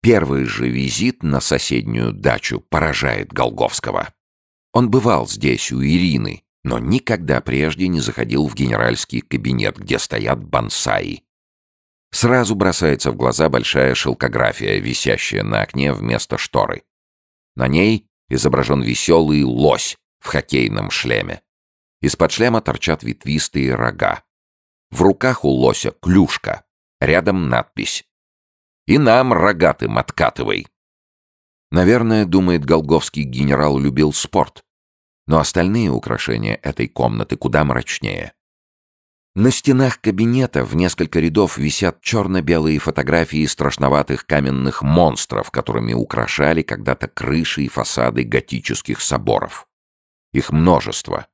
Первый же визит на соседнюю дачу поражает Голговского. Он бывал здесь у Ирины, но никогда прежде не заходил в генеральский кабинет, где стоят бонсаи. Сразу бросается в глаза большая шелкография, висящая на окне вместо шторы. На ней изображен веселый лось в хоккейном шлеме. Из-под шлема торчат ветвистые рога. В руках у лося клюшка. Рядом надпись и нам рогатым откатывай. Наверное, думает Голговский, генерал любил спорт. Но остальные украшения этой комнаты куда мрачнее. На стенах кабинета в несколько рядов висят черно-белые фотографии страшноватых каменных монстров, которыми украшали когда-то крыши и фасады готических соборов. Их множество.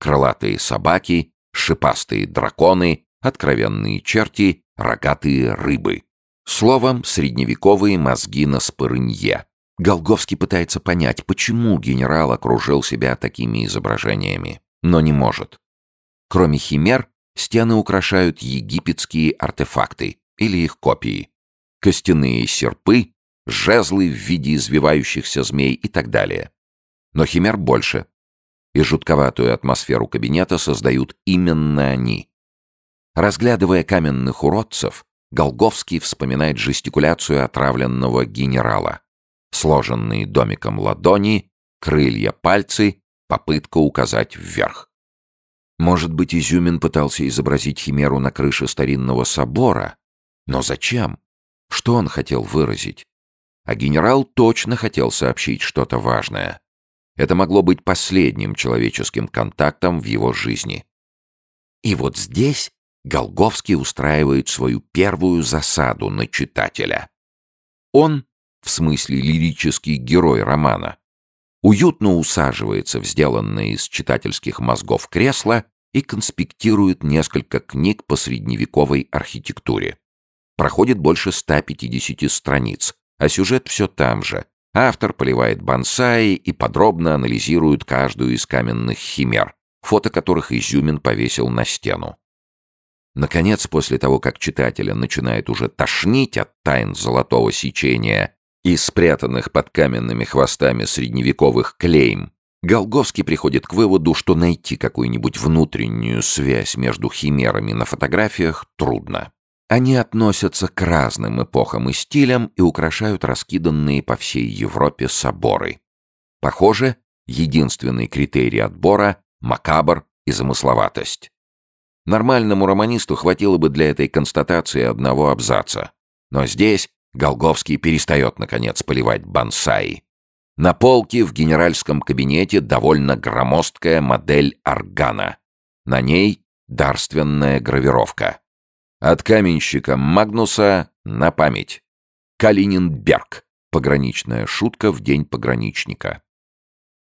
Крылатые собаки, шипастые драконы, откровенные черти, рогатые рыбы. Словом, средневековые мозги на спорынье. Голговский пытается понять, почему генерал окружил себя такими изображениями, но не может. Кроме химер, стены украшают египетские артефакты или их копии. Костяные серпы, жезлы в виде извивающихся змей и так далее. Но химер больше. И жутковатую атмосферу кабинета создают именно они. Разглядывая каменных уродцев, Голговский вспоминает жестикуляцию отравленного генерала. Сложенные домиком ладони, крылья пальцы, попытка указать вверх. Может быть, Изюмин пытался изобразить химеру на крыше старинного собора? Но зачем? Что он хотел выразить? А генерал точно хотел сообщить что-то важное. Это могло быть последним человеческим контактом в его жизни. И вот здесь Голговский устраивает свою первую засаду на читателя. Он, в смысле лирический герой романа, уютно усаживается в сделанное из читательских мозгов кресло и конспектирует несколько книг по средневековой архитектуре. Проходит больше 150 страниц, а сюжет все там же. Автор поливает бонсаи и подробно анализирует каждую из каменных химер, фото которых Изюмин повесил на стену. Наконец, после того, как читателя начинает уже тошнить от тайн золотого сечения и спрятанных под каменными хвостами средневековых клейм, Голговский приходит к выводу, что найти какую-нибудь внутреннюю связь между химерами на фотографиях трудно. Они относятся к разным эпохам и стилям и украшают раскиданные по всей Европе соборы. Похоже, единственный критерий отбора — макабр и замысловатость. Нормальному романисту хватило бы для этой констатации одного абзаца. Но здесь Голговский перестает, наконец, поливать бонсаи. На полке в генеральском кабинете довольно громоздкая модель органа. На ней дарственная гравировка. От каменщика Магнуса на память. Калининберг. Пограничная шутка в день пограничника.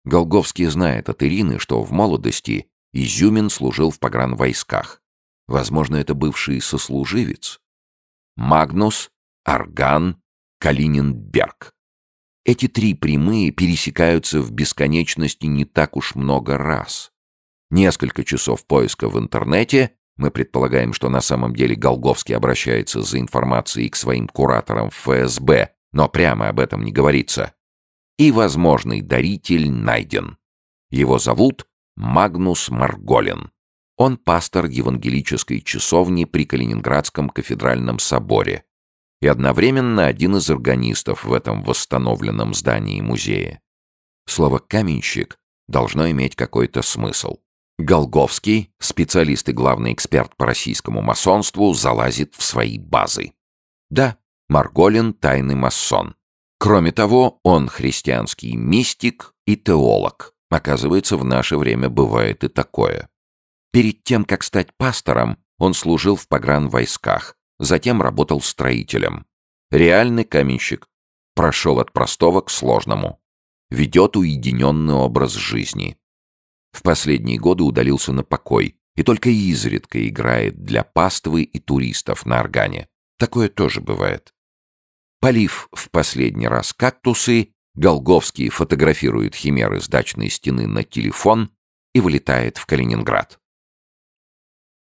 Голговский знает от Ирины, что в молодости Изюмин служил в погранвойсках. Возможно, это бывший сослуживец. Магнус, Арган, Калининберг. Эти три прямые пересекаются в бесконечности не так уж много раз. Несколько часов поиска в интернете, мы предполагаем, что на самом деле Голговский обращается за информацией к своим кураторам ФСБ, но прямо об этом не говорится. И возможный даритель найден. Его зовут Магнус Марголин. Он пастор евангелической часовни при Калининградском кафедральном соборе и одновременно один из органистов в этом восстановленном здании музея. Слово «каменщик» должно иметь какой-то смысл. Голговский, специалист и главный эксперт по российскому масонству, залазит в свои базы. Да, Марголин — тайный масон. Кроме того, он христианский мистик и теолог. Оказывается, в наше время бывает и такое. Перед тем, как стать пастором, он служил в погранвойсках, затем работал строителем. Реальный каменщик. Прошел от простого к сложному. Ведет уединенный образ жизни. В последние годы удалился на покой и только изредка играет для паствы и туристов на органе. Такое тоже бывает. Полив в последний раз кактусы, Голговский фотографирует химеры с дачной стены на телефон и вылетает в Калининград.